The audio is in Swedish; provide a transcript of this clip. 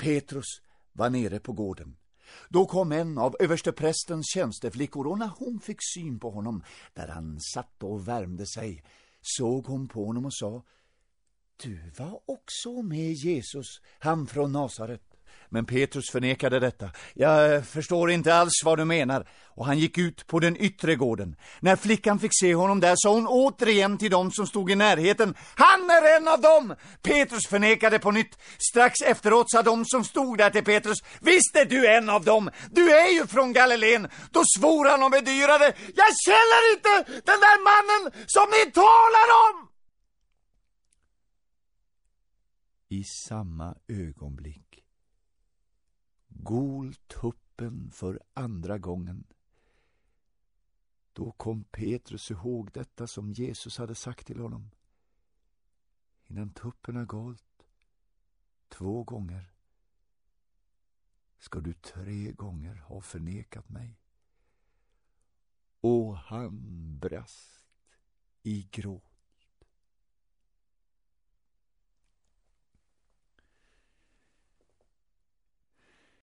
Petrus var nere på gården. Då kom en av översteprästens tjänsteflickor och när hon fick syn på honom där han satt och värmde sig såg hon på honom och sa Du var också med Jesus, han från Nasaret. Men Petrus förnekade detta. Jag eh, förstår inte alls vad du menar. Och han gick ut på den yttre gården. När flickan fick se honom där sa hon återigen till dem som stod i närheten. Han är en av dem! Petrus förnekade på nytt. Strax efteråt sa de som stod där till Petrus. Visst är du en av dem! Du är ju från Galileen! Då svor han och bedyrade. Jag känner inte den där mannen som ni talar om! I samma ögonblick gol tuppen för andra gången. Då kom Petrus ihåg detta som Jesus hade sagt till honom. Innan tuppen har galt två gånger ska du tre gånger ha förnekat mig. Och han brast i gråt.